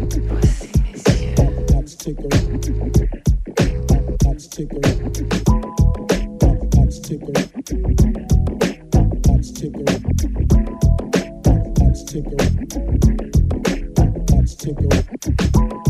That's tickle. That's tickle.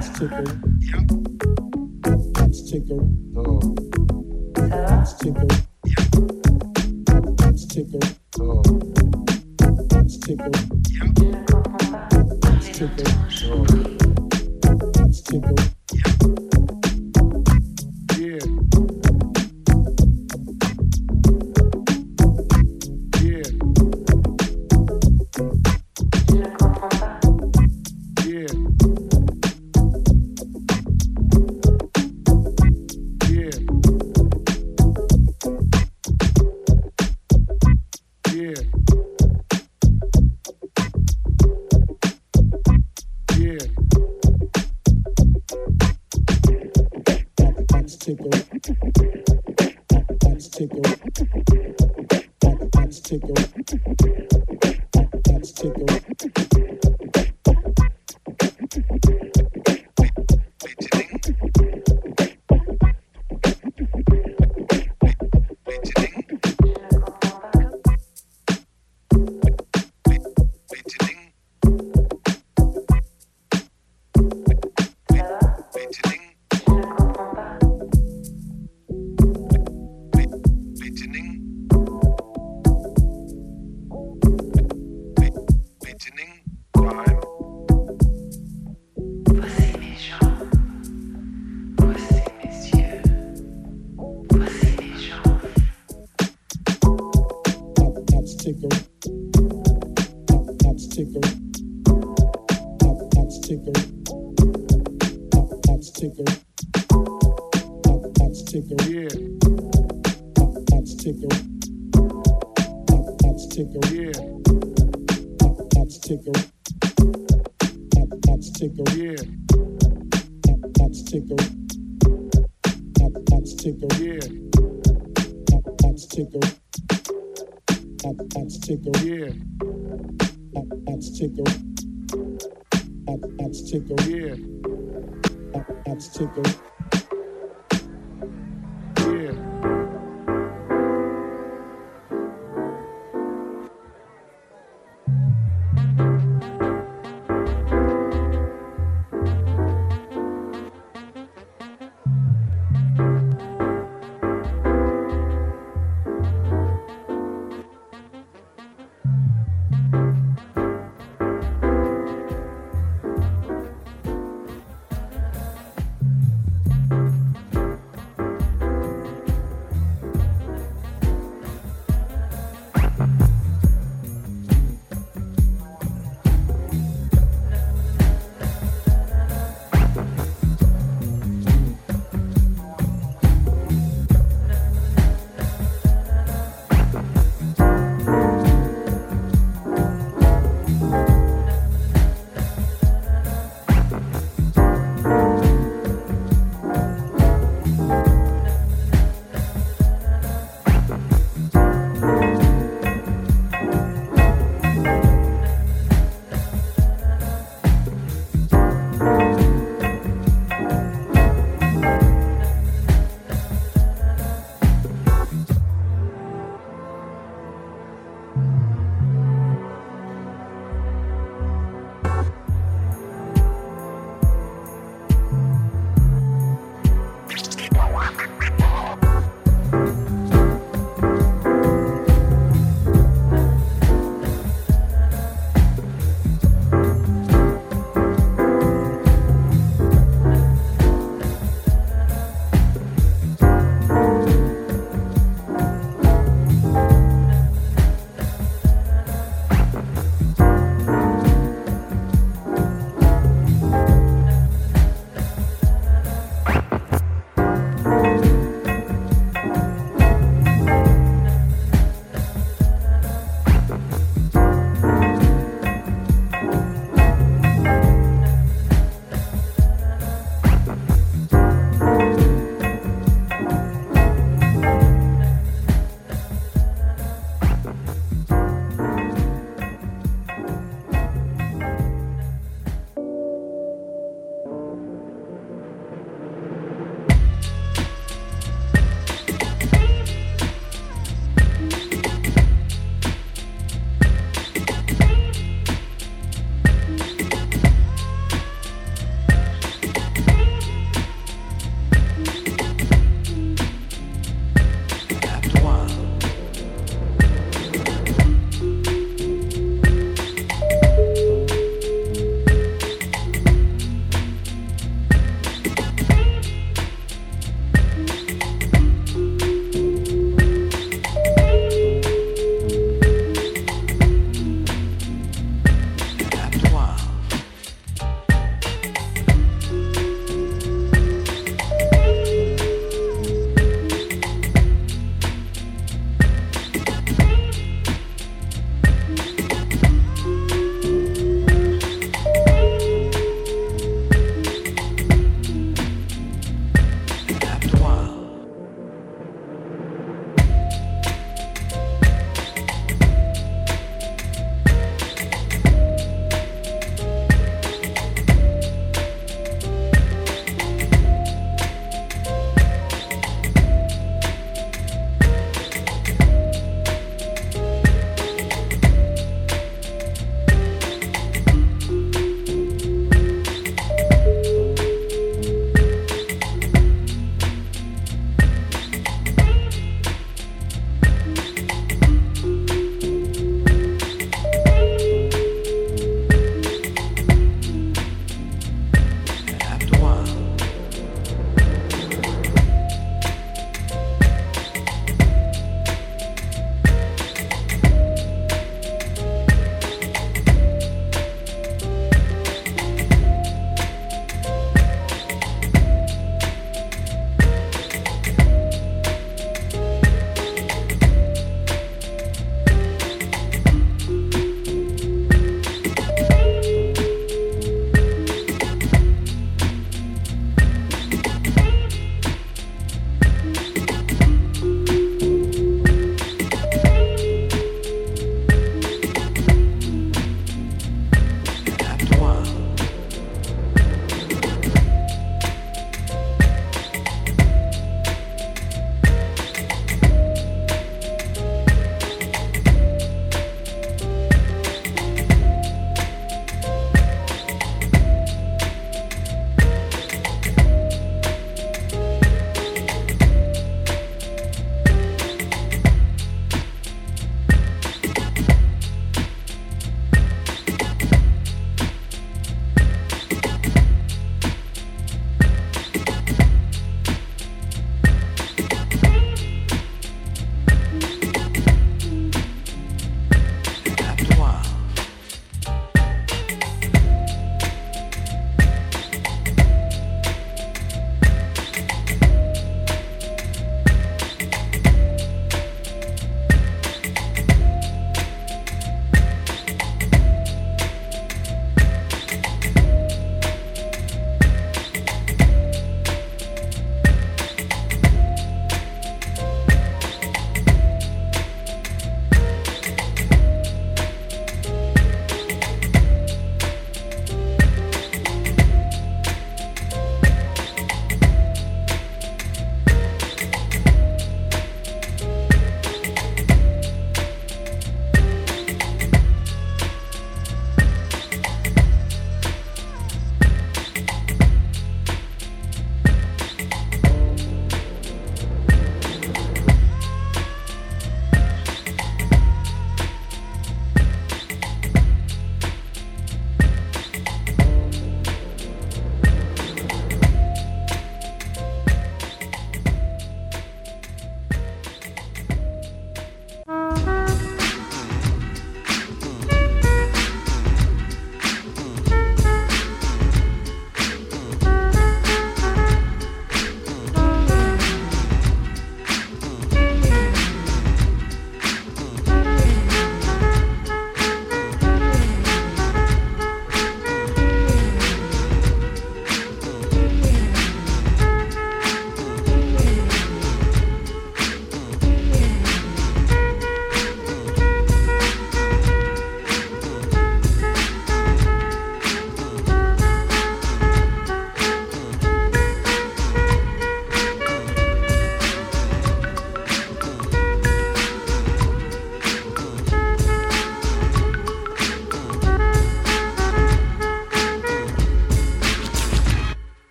That's tickle. That's tickle. Oh. That's tickle. That's tickle. Oh. That's tickle. Tickle. Oh. Tickle. That's tickle. yeah, That, that's tickle. That, that's tickle. yeah, That, that's tickle. That, that's tickle. yeah, yeah, That, that's tickle. yeah.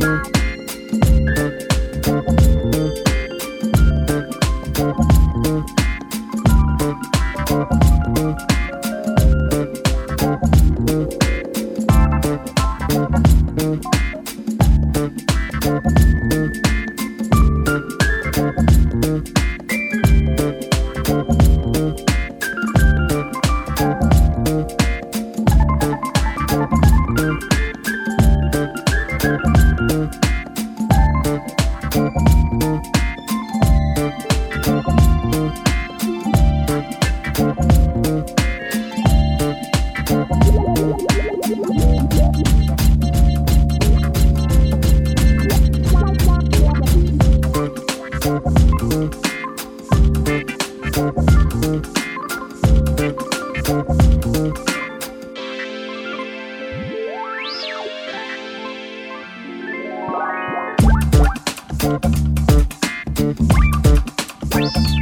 Thank Thank you.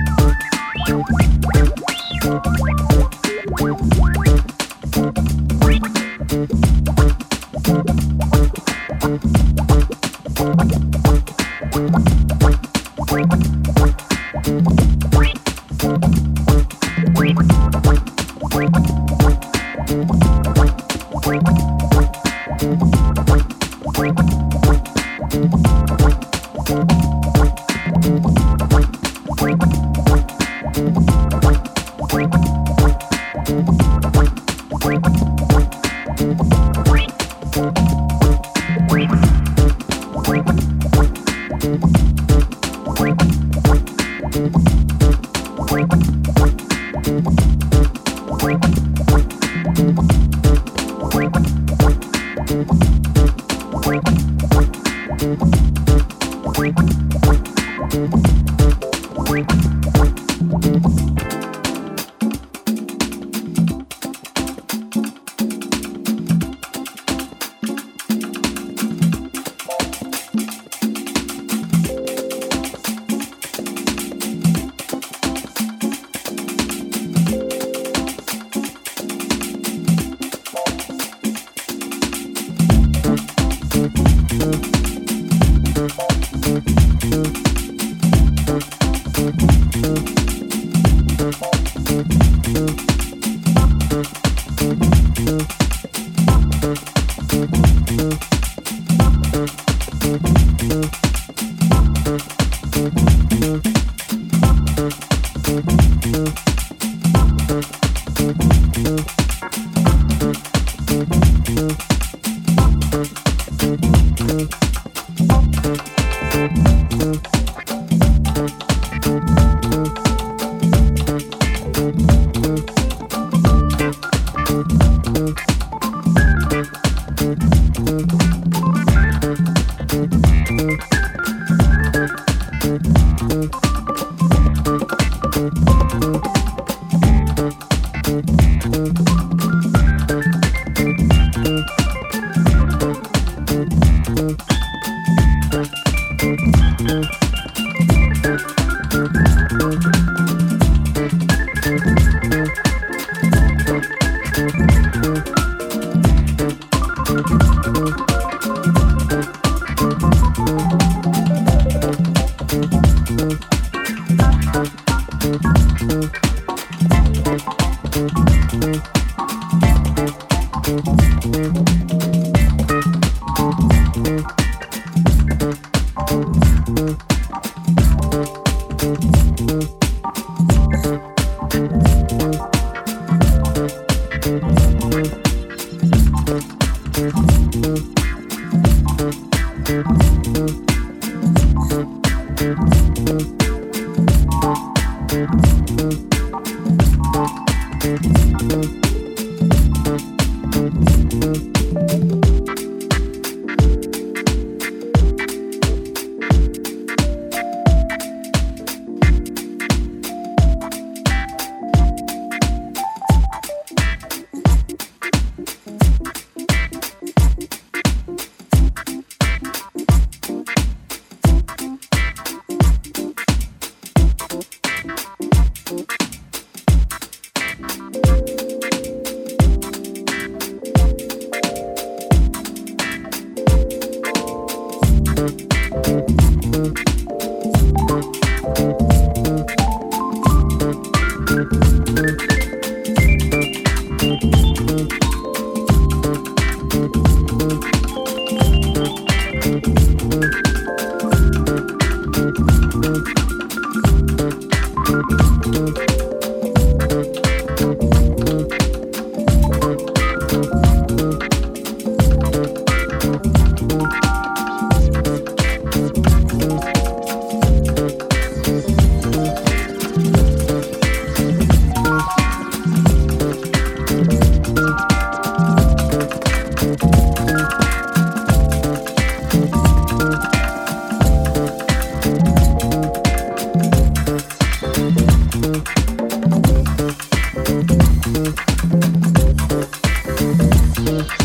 Thank you. Thank Mm-hmm.